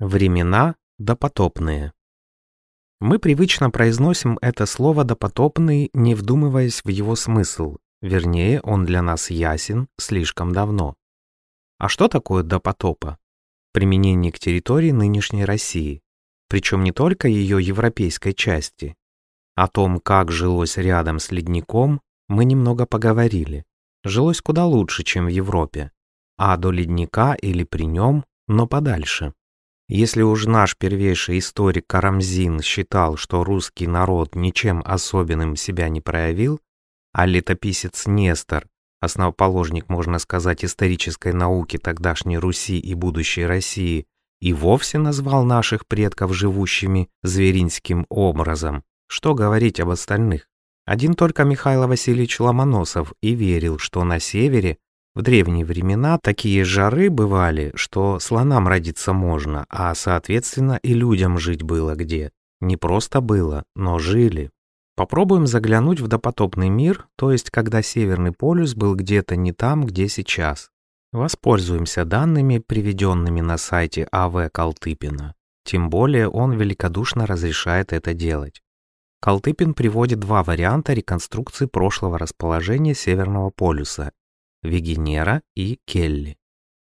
Времена допотопные. Мы привычно произносим это слово «допотопный», не вдумываясь в его смысл, вернее, он для нас ясен слишком давно. А что такое допотопа? Применение к территории нынешней России, причем не только ее европейской части. О том, как жилось рядом с ледником, мы немного поговорили. Жилось куда лучше, чем в Европе, а до ледника или при нем, но подальше. Если уж наш первейший историк Карамзин считал, что русский народ ничем особенным себя не проявил, а летописец Нестор, основоположник, можно сказать, исторической науки тогдашней Руси и будущей России, и вовсе назвал наших предков живущими зверинским образом, что говорить об остальных? Один только Михаил Васильевич Ломоносов и верил, что на севере в древние времена такие жары бывали, что слонам родиться можно, а, соответственно, и людям жить было где. Не просто было, но жили. Попробуем заглянуть в допотопный мир, то есть когда Северный полюс был где-то не там, где сейчас. Воспользуемся данными, приведенными на сайте А.В. Калтыпина. Тем более он великодушно разрешает это делать. Калтыпин приводит два варианта реконструкции прошлого расположения Северного полюса Вегенера и Келли.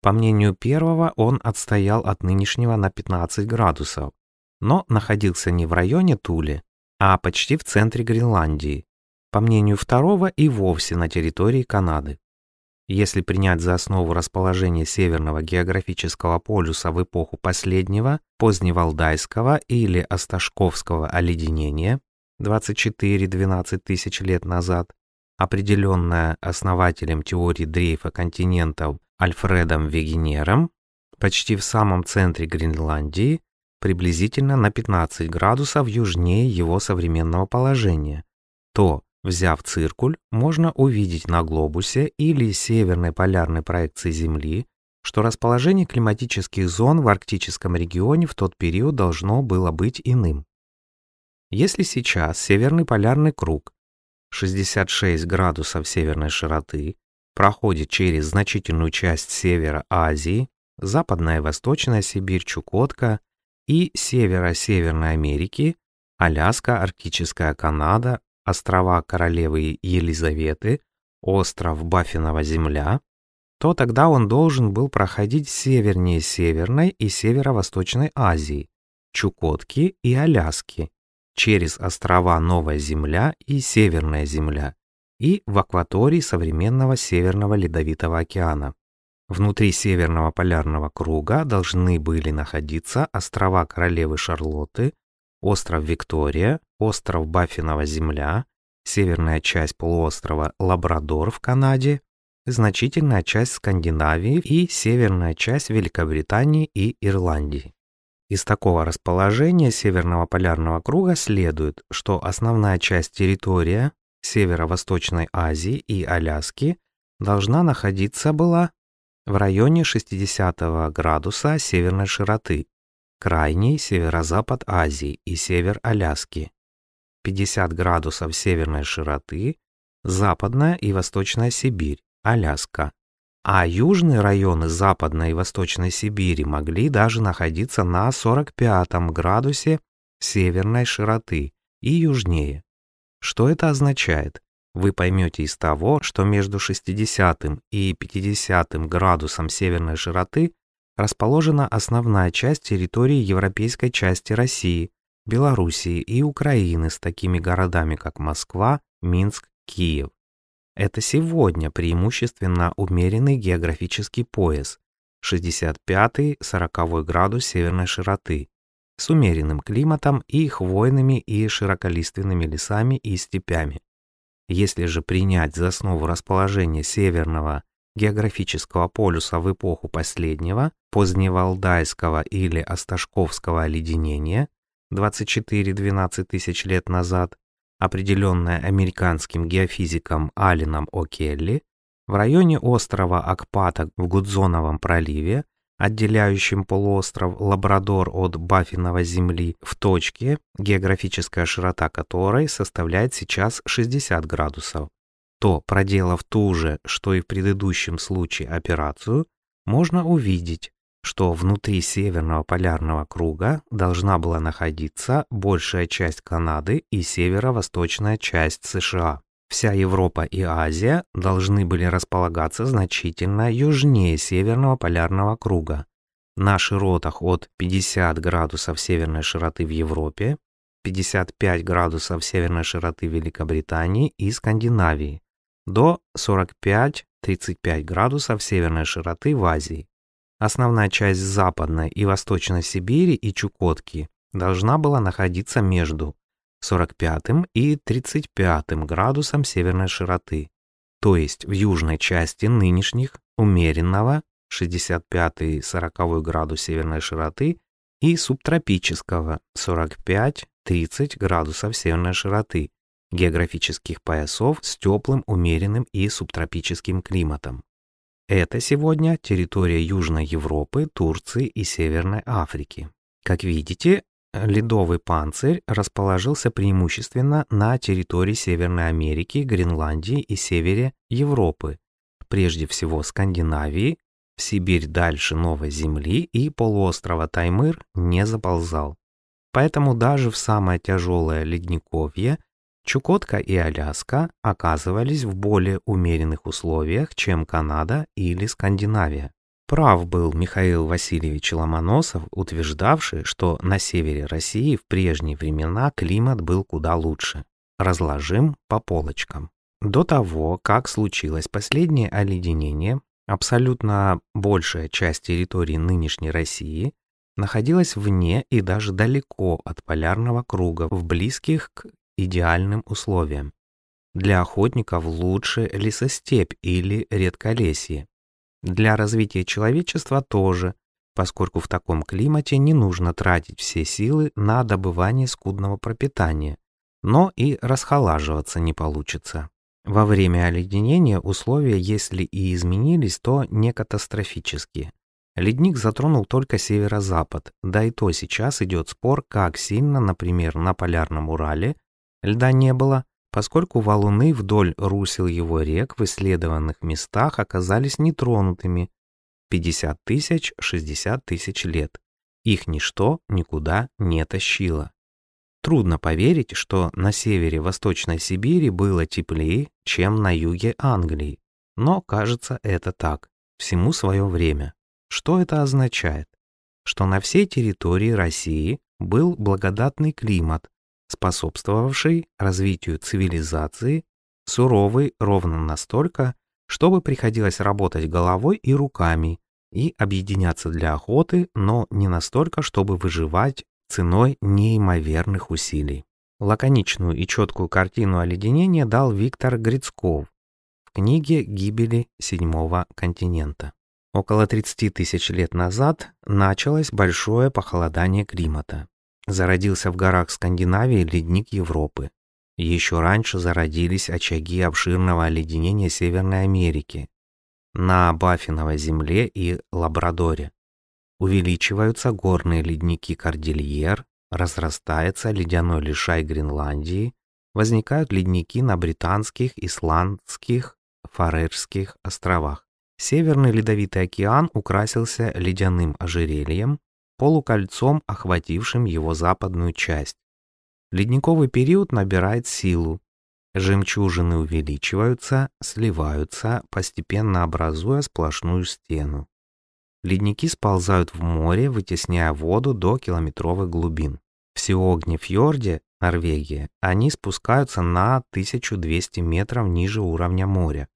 По мнению первого, он отстоял от нынешнего на 15 градусов, но находился не в районе Тули, а почти в центре Гренландии. По мнению второго, и вовсе на территории Канады. Если принять за основу расположение Северного географического полюса в эпоху последнего, поздневалдайского или осташковского оледенения 24-12 тысяч лет назад, определенная основателем теории дрейфа континентов Альфредом Вегенером, почти в самом центре Гренландии, приблизительно на 15 градусов южнее его современного положения, то, взяв циркуль, можно увидеть на глобусе или северной полярной проекции Земли, что расположение климатических зон в арктическом регионе в тот период должно было быть иным. Если сейчас северный полярный круг 66 градусов северной широты, проходит через значительную часть севера Азии, Западная и Восточная Сибирь, Чукотка и севера-Северной Америки, Аляска, Арктическая Канада, острова Королевы Елизаветы, остров Баффинова земля, то тогда он должен был проходить севернее Северной и Северо-Восточной Азии, Чукотки и Аляски, через острова Новая Земля и Северная Земля и в акватории современного Северного Ледовитого океана. Внутри Северного полярного круга должны были находиться острова Королевы Шарлотты, остров Виктория, остров Баффинова земля, северная часть полуострова Лабрадор в Канаде, значительная часть Скандинавии и северная часть Великобритании и Ирландии. Из такого расположения Северного полярного круга следует, что основная часть территории Северо-Восточной Азии и Аляски должна находиться была в районе 60 градуса северной широты, крайний северо-запад Азии и север Аляски, 50 градусов северной широты, западная и восточная Сибирь, Аляска, а южные районы Западной и Восточной Сибири могли даже находиться на 45 градусе северной широты и южнее. Что это означает? Вы поймете из того, что между 60 и 50 градусом северной широты расположена основная часть территории европейской части России, Белоруссии и Украины с такими городами, как Москва, Минск, Киев. Это сегодня преимущественно умеренный географический пояс 65-40 градус северной широты с умеренным климатом и хвойными и широколиственными лесами и степями. Если же принять за основу расположение северного географического полюса в эпоху последнего, поздневалдайского или осташковского оледенения 24-12 тысяч лет назад, определенная американским геофизиком Алленом О'Келли, в районе острова Акпата в Гудзоновом проливе, отделяющем полуостров Лабрадор от Баффинова земли, в точке, географическая широта которой составляет сейчас 60 градусов, то, проделав ту же, что и в предыдущем случае операцию, можно увидеть, что внутри Северного полярного круга должна была находиться большая часть Канады и северо-восточная часть США. Вся Европа и Азия должны были располагаться значительно южнее Северного полярного круга, на широтах от 50 градусов северной широты в Европе, 55 градусов северной широты Великобритании и Скандинавии, до 45-35 градусов северной широты в Азии. Основная часть Западной и Восточной Сибири и Чукотки должна была находиться между 45 и 35 градусом северной широты, то есть в южной части нынешних умеренного 65-40 градус северной широты и субтропического 45-30 градусов северной широты географических поясов с теплым, умеренным и субтропическим климатом. Это сегодня территория Южной Европы, Турции и Северной Африки. Как видите, ледовый панцирь расположился преимущественно на территории Северной Америки, Гренландии и севере Европы, прежде всего Скандинавии, в Сибирь дальше Новой Земли и полуострова Таймыр не заползал. Поэтому даже в самое тяжелое ледниковье Чукотка и Аляска оказывались в более умеренных условиях, чем Канада или Скандинавия. Прав был Михаил Васильевич Ломоносов, утверждавший, что на севере России в прежние времена климат был куда лучше. Разложим по полочкам. До того, как случилось последнее оледенение, абсолютно большая часть территории нынешней России находилась вне и даже далеко от полярного круга, в близких к идеальным условиям. Для охотников лучше лесостепь или редколесье. Для развития человечества тоже, поскольку в таком климате не нужно тратить все силы на добывание скудного пропитания, но и расхолаживаться не получится. Во время оледенения условия, если и изменились, то не катастрофические. Ледник затронул только северо-запад, да и то сейчас идет спор, как сильно, например, на Полярном Урале Льда не было, поскольку валуны вдоль русел его рек в исследованных местах оказались нетронутыми 50 тысяч 60 тысяч лет. Их ничто никуда не тащило. Трудно поверить, что на севере Восточной Сибири было теплее, чем на юге Англии. Но, кажется, это так. Всему свое время. Что это означает? Что на всей территории России был благодатный климат, способствовавший развитию цивилизации, суровый ровно настолько, чтобы приходилось работать головой и руками и объединяться для охоты, но не настолько, чтобы выживать ценой неимоверных усилий. Лаконичную и четкую картину оледенения дал Виктор Грицков в книге «Гибели седьмого континента». Около 30 тысяч лет назад началось большое похолодание климата. Зародился в горах Скандинавии ледник Европы. Еще раньше зародились очаги обширного оледенения Северной Америки на Баффиновой земле и Лабрадоре. Увеличиваются горные ледники Кордильер, разрастается ледяной лишай Гренландии, возникают ледники на британских, исландских, Фарерских островах. Северный ледовитый океан украсился ледяным ожерельем, полукольцом, охватившим его западную часть. Ледниковый период набирает силу. Жемчужины увеличиваются, сливаются, постепенно образуя сплошную стену. Ледники сползают в море, вытесняя воду до километровых глубин. В Сиогне-фьорде, Норвегия, они спускаются на 1200 метров ниже уровня моря.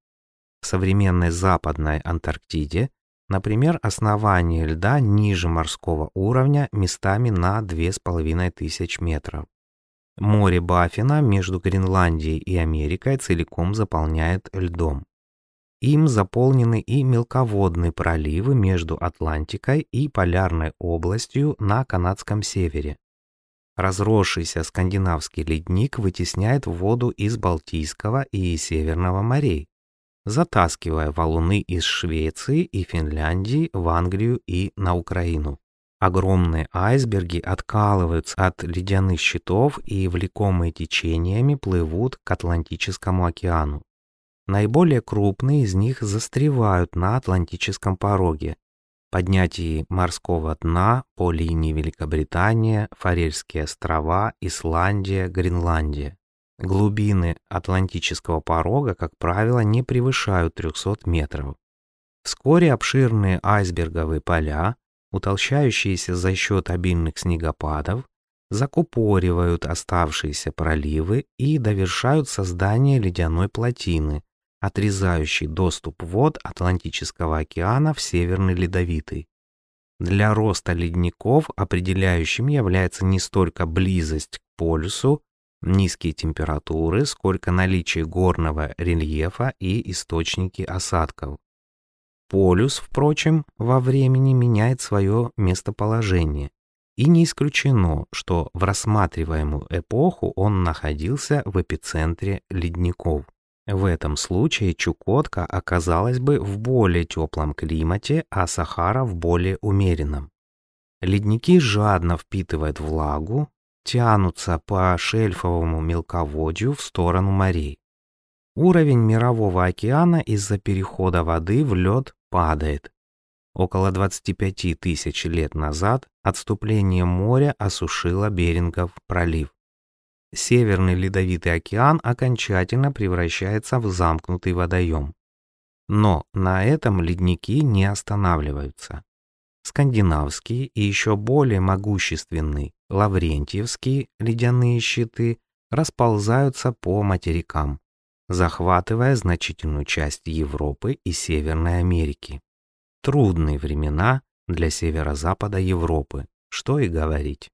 В современной западной Антарктиде Например, основание льда ниже морского уровня местами на 2500 метров. Море Баффина между Гренландией и Америкой целиком заполняет льдом. Им заполнены и мелководные проливы между Атлантикой и Полярной областью на канадском севере. Разросшийся скандинавский ледник вытесняет воду из Балтийского и Северного морей, затаскивая валуны из Швеции и Финляндии в Англию и на Украину. Огромные айсберги откалываются от ледяных щитов и, влекомые течениями, плывут к Атлантическому океану. Наиболее крупные из них застревают на Атлантическом пороге. поднятии морского дна по линии Великобритания, Фарерские острова, Исландия, Гренландия. Глубины Атлантического порога, как правило, не превышают 300 метров. Вскоре обширные айсберговые поля, утолщающиеся за счет обильных снегопадов, закупоривают оставшиеся проливы и довершают создание ледяной плотины, отрезающей доступ вод Атлантического океана в Северный Ледовитый. Для роста ледников определяющим является не столько близость к полюсу, низкие температуры, сколько наличие горного рельефа и источники осадков. Полюс, впрочем, во времени меняет свое местоположение, и не исключено, что в рассматриваемую эпоху он находился в эпицентре ледников. В этом случае Чукотка оказалась бы в более теплом климате, а Сахара в более умеренном. Ледники жадно впитывают влагу, тянутся по шельфовому мелководью в сторону морей. Уровень мирового океана из-за перехода воды в лед падает. Около 25 тысяч лет назад отступление моря осушило Берингов пролив. Северный ледовитый океан окончательно превращается в замкнутый водоем. Но на этом ледники не останавливаются. Скандинавские и еще более могущественные Лаврентьевские ледяные щиты расползаются по материкам, захватывая значительную часть Европы и Северной Америки. Трудные времена для северо-запада Европы, что и говорить.